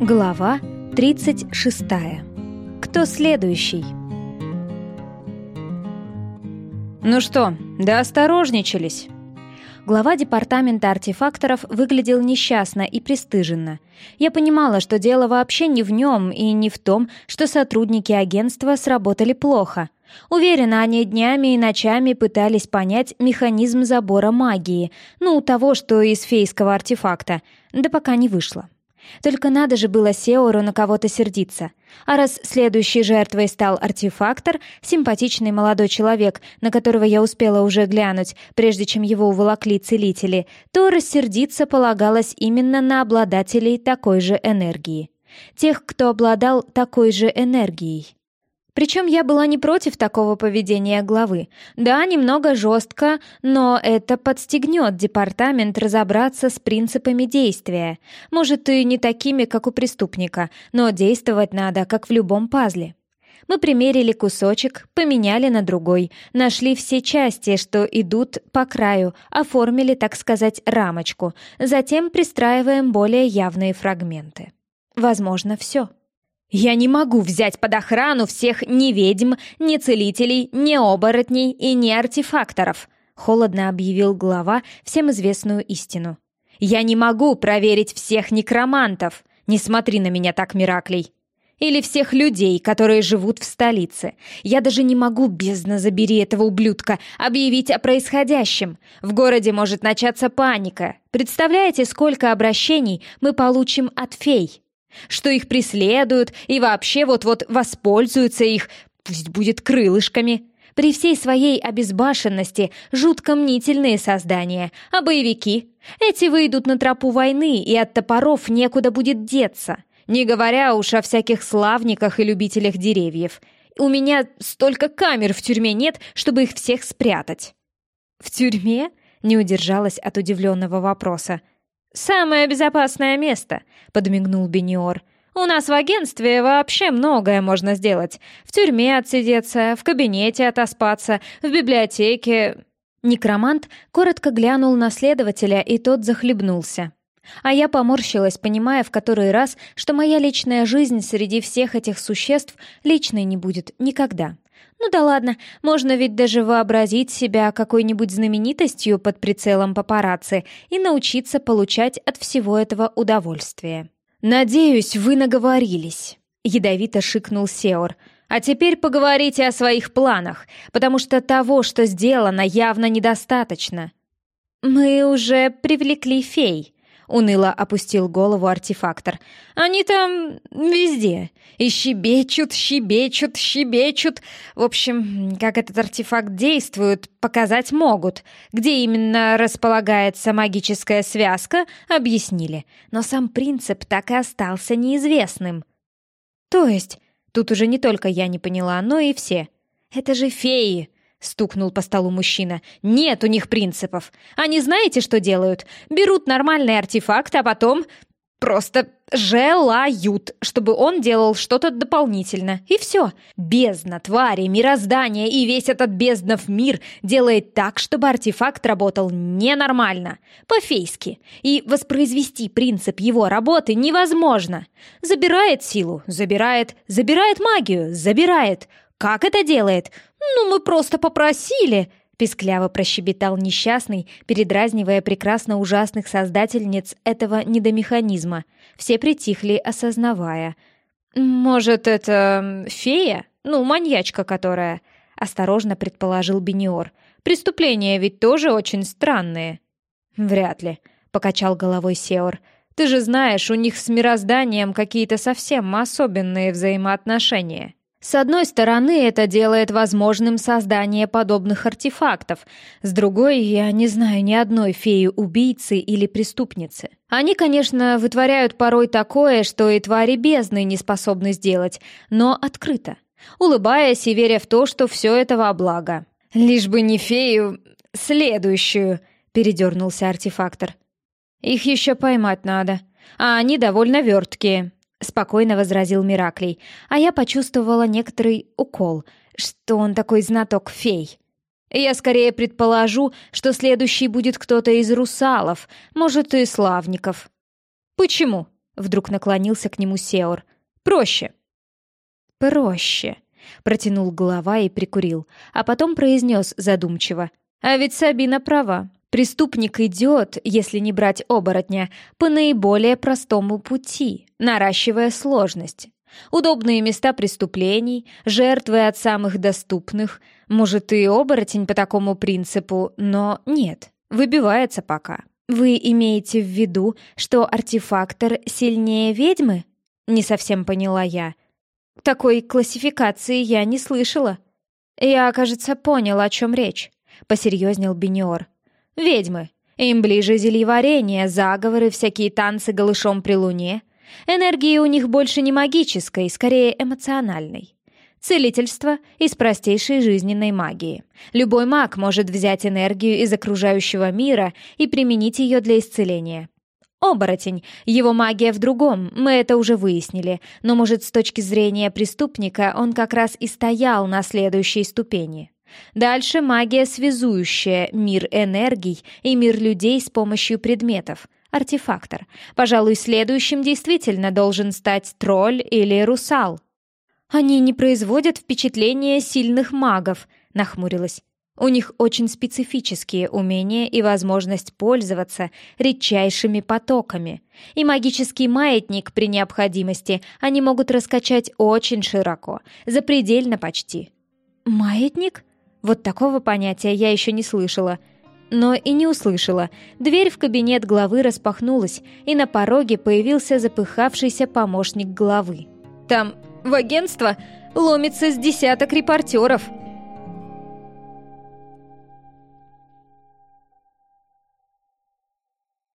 Глава 36. Кто следующий? Ну что, да осторожничались. Глава департамента артефакторов выглядел несчастно и пристыженно. Я понимала, что дело вообще не в нем и не в том, что сотрудники агентства сработали плохо. Уверена, они днями и ночами пытались понять механизм забора магии, ну, того, что из фейского артефакта, да пока не вышло. Только надо же было Сеору на кого-то сердиться. А раз следующей жертвой стал артефактор, симпатичный молодой человек, на которого я успела уже глянуть, прежде чем его уволокли целители, то рассердиться полагалось именно на обладателей такой же энергии. Тех, кто обладал такой же энергией. Причем я была не против такого поведения главы. Да, немного жестко, но это подстегнет департамент разобраться с принципами действия. Может, и не такими, как у преступника, но действовать надо, как в любом пазле. Мы примерили кусочек, поменяли на другой, нашли все части, что идут по краю, оформили, так сказать, рамочку, затем пристраиваем более явные фрагменты. Возможно, все. «Я не могу взять под охрану всех ни ведьм, ни целителей, ни оборотней и ни артефакторов», холодно объявил глава всем известную истину. «Я не могу проверить всех некромантов. Не смотри на меня так, Мираклей. Или всех людей, которые живут в столице. Я даже не могу, бездна забери этого ублюдка, объявить о происходящем. В городе может начаться паника. Представляете, сколько обращений мы получим от фей?» Что их преследуют и вообще вот-вот воспользуются их, пусть будет крылышками. При всей своей обезбашенности жутко мнительные создания, а боевики? Эти выйдут на тропу войны, и от топоров некуда будет деться. Не говоря уж о всяких славниках и любителях деревьев. У меня столько камер в тюрьме нет, чтобы их всех спрятать. «В тюрьме?» — не удержалась от удивленного вопроса. «Самое безопасное место», — подмигнул Бениор. «У нас в агентстве вообще многое можно сделать. В тюрьме отсидеться, в кабинете отоспаться, в библиотеке...» Некромант коротко глянул на следователя, и тот захлебнулся. А я поморщилась, понимая в который раз, что моя личная жизнь среди всех этих существ личной не будет никогда. Ну да ладно, можно ведь даже вообразить себя какой-нибудь знаменитостью под прицелом папарацци и научиться получать от всего этого удовольствие. «Надеюсь, вы наговорились», — ядовито шикнул Сеор. «А теперь поговорите о своих планах, потому что того, что сделано, явно недостаточно». «Мы уже привлекли фей», — уныло опустил голову артефактор. «Они там везде. И щебечут, щебечут, щебечут. В общем, как этот артефакт действует, показать могут. Где именно располагается магическая связка, объяснили. Но сам принцип так и остался неизвестным». «То есть?» Тут уже не только я не поняла, но и все. «Это же феи!» — стукнул по столу мужчина. «Нет у них принципов. Они знаете, что делают? Берут нормальный артефакт, а потом просто желают, чтобы он делал что-то дополнительно. И все. Бездна, твари, мироздание и весь этот безднов мир делает так, чтобы артефакт работал ненормально, по-фейски. И воспроизвести принцип его работы невозможно. Забирает силу, забирает, забирает магию, забирает. Как это делает? Ну, мы просто попросили!» Пискляво прощебетал несчастный, передразнивая прекрасно ужасных создательниц этого недомеханизма. Все притихли, осознавая. «Может, это фея? Ну, маньячка которая?» — осторожно предположил Бениор. «Преступления ведь тоже очень странные». «Вряд ли», — покачал головой Сеор. «Ты же знаешь, у них с мирозданием какие-то совсем особенные взаимоотношения». С одной стороны, это делает возможным создание подобных артефактов, с другой, я не знаю ни одной феи-убийцы или преступницы. Они, конечно, вытворяют порой такое, что и твари бездны не способны сделать, но открыто, улыбаясь и веря в то, что все это во благо. «Лишь бы не фею, следующую», — передернулся артефактор. «Их еще поймать надо, а они довольно верткие», — спокойно возразил Мираклей, а я почувствовала некоторый укол, что он такой знаток фей. Я скорее предположу, что следующий будет кто-то из русалов, может, и славников. «Почему?» — Вдруг наклонился к нему Сеор. «Проще». «Проще», — протянул голова и прикурил, а потом произнес задумчиво. «А ведь Сабина права. Преступник идет, если не брать оборотня, по наиболее простому пути, наращивая сложность. Удобные места преступлений, жертвы от самых доступных. Может, и оборотень по такому принципу, но нет, выбивается пока. Вы имеете в виду, что артефактор сильнее ведьмы? Не совсем поняла я. Такой классификации я не слышала. Я, кажется, понял, о чем речь, посерьезнел Бениор. Ведьмы. Им ближе зельеварение, заговоры, всякие танцы голышом при луне. Энергии у них больше не магической, скорее эмоциональной. Целительство из простейшей жизненной магии. Любой маг может взять энергию из окружающего мира и применить ее для исцеления. Оборотень. Его магия в другом, мы это уже выяснили, но, может, с точки зрения преступника он как раз и стоял на следующей ступени. Дальше магия связующая, мир энергий и мир людей с помощью предметов. Артефактор. Пожалуй, следующим действительно должен стать тролль или русал. «Они не производят впечатления сильных магов», — нахмурилась. «У них очень специфические умения и возможность пользоваться редчайшими потоками. И магический маятник при необходимости они могут раскачать очень широко, запредельно почти». «Маятник?» Вот такого понятия я еще не слышала. Но и не услышала. Дверь в кабинет главы распахнулась, и на пороге появился запыхавшийся помощник главы. «Там в агентство ломится с десяток репортеров»,